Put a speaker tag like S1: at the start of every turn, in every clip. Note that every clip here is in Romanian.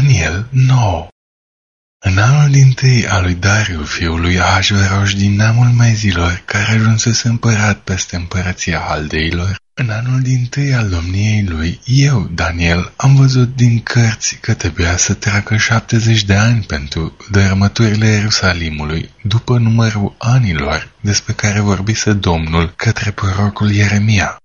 S1: Daniel 9 În anul din tâi al lui Dariu, fiul lui Ahasveros din neamul mezilor, care ajunsese împărat peste împărăția Haldeilor, în anul din tâi al domniei lui, eu, Daniel, am văzut din cărți că trebuia să treacă 70 de ani pentru dărâmăturile Ierusalimului, după numărul anilor despre care vorbise Domnul către prorocul Ieremia.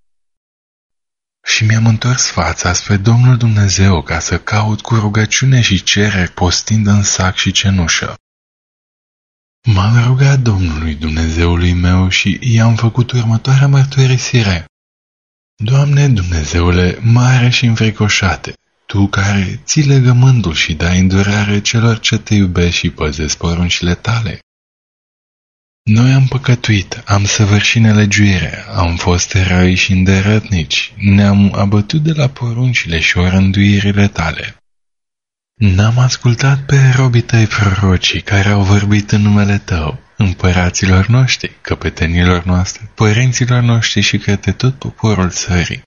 S1: Și mi-am întors fața spre Domnul Dumnezeu ca să caut cu rugăciune și cereri postind în sac și cenușă. M-am rugat Domnului Dumnezeului meu și i-am făcut următoarea mărturisire. Doamne Dumnezeule, mare și înfricoșate, Tu care ții legământul și dai îndurare celor ce te iubesc și păzesc poruncile tale. Noi am păcătuit, am săvârșit nelegiuire, am fost răi și îndărătnici, ne-am abătut de la poruncile și orânduirile tale. N-am ascultat pe robii tăi prorocii care au vorbit în numele tău, împăraților noștri, căpetenilor noastre, părinților noștri și către tot poporul țării.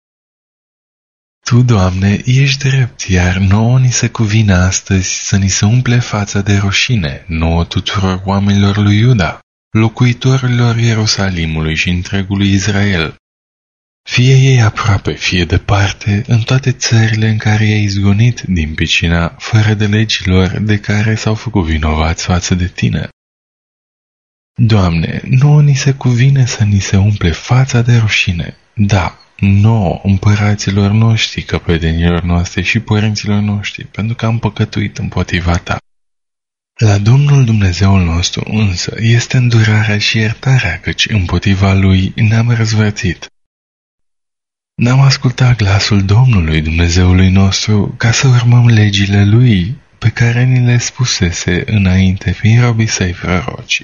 S1: Tu, Doamne, ești drept, iar nouă ni se cuvine astăzi să ni se umple fața de roșine, nouă tuturor oamenilor lui Iuda, locuitorilor Ierusalimului și întregului Israel. Fie ei aproape, fie departe, în toate țările în care i-ai izgonit din picina fără de legilor de care s-au făcut vinovați față de tine. Doamne, nouă ni se cuvine să ni se umple fața de rușine. Da, nouă, împăraților noștri, căpetenilor noastre și părinților noștri, pentru că am păcătuit împotriva ta. La Domnul Dumnezeul nostru însă este îndurarea și iertarea, căci împotriva Lui ne-am răzvrățit. N-am ascultat glasul Domnului Dumnezeului nostru ca să urmăm legile Lui, pe care ni le spusese înainte prin robii săi proroci.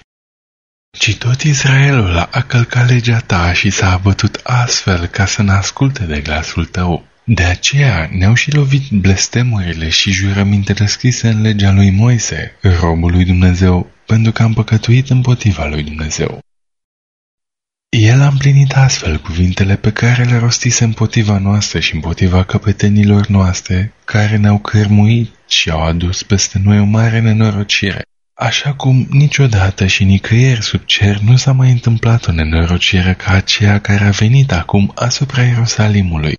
S1: Ci tot Israelul a călcat legea ta și s-a abătut astfel ca să ne asculte de glasul tău. De aceea ne-au și lovit blestemurile și jurămintele scrise în legea lui Moise, robul lui Dumnezeu, pentru că am păcătuit împotriva lui Dumnezeu. El a împlinit astfel cuvintele pe care le rostise împotriva noastră și împotriva căpetenilor noastre, care ne-au cărmuit și au adus peste noi o mare nenorocire, așa cum niciodată și nicăieri sub cer nu s-a mai întâmplat o nenorocire ca aceea care a venit acum asupra Ierusalimului.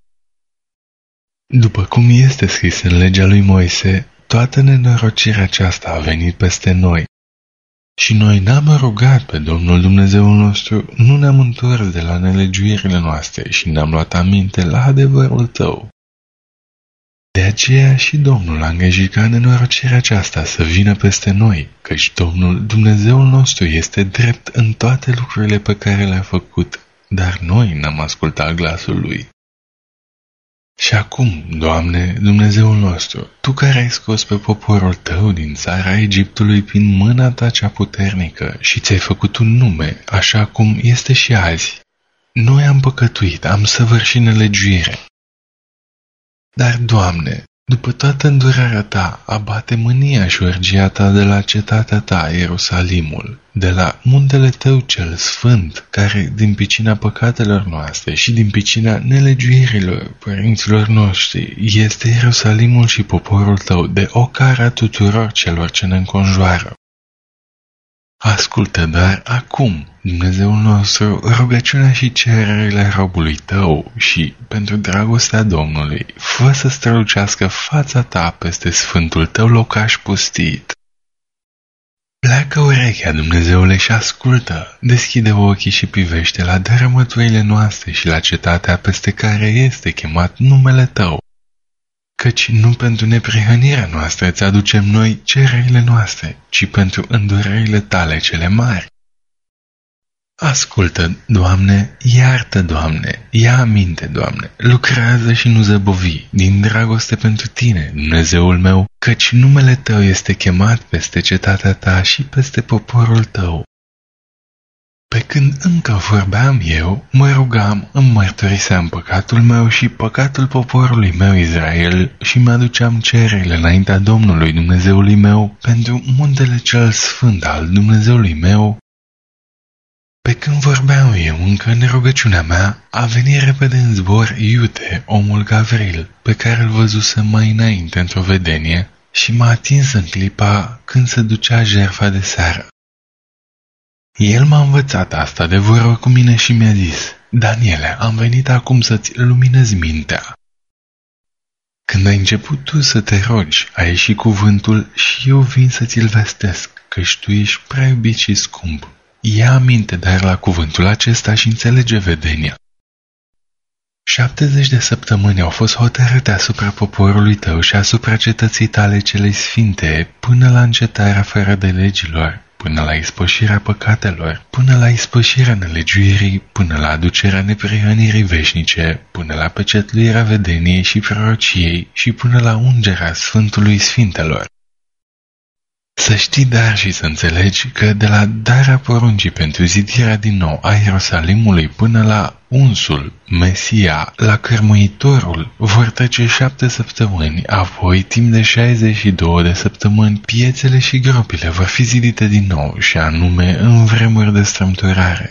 S1: După cum este scris în legea lui Moise, toată nenorocirea aceasta a venit peste noi. Și noi n-am rugat pe Domnul Dumnezeul nostru, nu ne-am întors de la nelegiuirile noastre și ne-am luat aminte la adevărul tău. De aceea și Domnul a îngrijit ca nenorocirea aceasta să vină peste noi, căci Domnul Dumnezeul nostru este drept în toate lucrurile pe care le-a făcut, dar noi n-am ascultat glasul lui. Și acum, Doamne, Dumnezeul nostru, Tu care ai scos pe poporul Tău din țara Egiptului prin mâna Ta cea puternică și ți-ai făcut un nume, așa cum este și azi, noi am păcătuit, am săvârșit nelegiuire. Dar, Doamne, după toată îndurarea ta, abate mânia și urgia ta de la cetatea ta, Ierusalimul, de la muntele tău cel sfânt, care din picina păcatelor noastre și din picina nelegiuirilor părinților noștri este Ierusalimul și poporul tău de o cara tuturor celor ce ne înconjoară. Ascultă dar acum, Dumnezeul nostru, rugăciunea și cererile robului tău și, pentru dragostea Domnului, fă să strălucească fața ta peste sfântul tău locaș pustit. Pleacă urechea, Dumnezeule, și ascultă, deschide ochii și privește la dărâmăturile noastre și la cetatea peste care este chemat numele tău căci nu pentru neprihănirea noastră îți aducem noi cererile noastre, ci pentru îndurările tale cele mari. Ascultă, Doamne, iartă, Doamne, ia aminte, Doamne, lucrează și nu zăbovi, din dragoste pentru Tine, Dumnezeul meu, căci numele Tău este chemat peste cetatea Ta și peste poporul Tău. Pe când încă vorbeam eu, mă rugam, îmi mărturiseam păcatul meu și păcatul poporului meu Israel și mă aduceam cererile înaintea Domnului Dumnezeului meu pentru muntele cel sfânt al Dumnezeului meu. Pe când vorbeam eu încă în rugăciunea mea, a venit repede în zbor Iute, omul Gavril, pe care îl văzusem mai înainte într-o vedenie, și m-a atins în clipa când se ducea jerfa de seară. El m-a învățat asta de vorbă cu mine și mi-a zis, Daniele, am venit acum să-ți luminezi mintea. Când ai început tu să te rogi, a ieșit cuvântul și eu vin să ți-l vestesc, căci tu ești prea iubit și scump. Ia aminte dar la cuvântul acesta și înțelege vedenia. 70 de săptămâni au fost hotărâte asupra poporului tău și asupra cetății tale celei sfinte, până la încetarea fără de legilor, până la ispășirea păcatelor, până la ispășirea nelegiuirii, până la aducerea neprihănirii veșnice, până la pecetluirea vedeniei și prorociei și până la ungerea Sfântului Sfintelor. Să știi, dar și să înțelegi că de la darea poruncii pentru zidirea din nou a Ierusalimului până la unsul, Mesia, la cărmuitorul, vor trece șapte săptămâni, apoi timp de 62 de săptămâni piețele și gropile vor fi zidite din nou și anume în vremuri de strâmturare.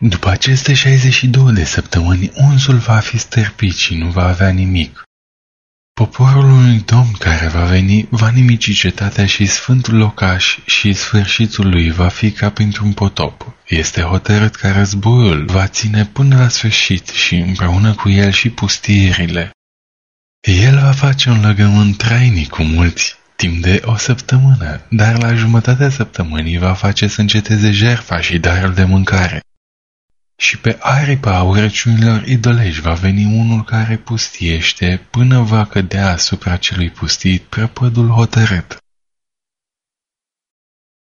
S1: După aceste 62 de săptămâni, unsul va fi stârpit și nu va avea nimic. Poporul unui domn care va veni va nimici cetatea și sfântul locaș și sfârșitul lui va fi ca printr-un potop. Este hotărât ca războiul va ține până la sfârșit și împreună cu el și pustirile. El va face un legământ trainic cu mulți, timp de o săptămână, dar la jumătatea săptămânii va face să înceteze jerfa și darul de mâncare. Și pe aripa urăciunilor idolești va veni unul care pustiește până va cădea asupra celui pustit prăpădul hotărât.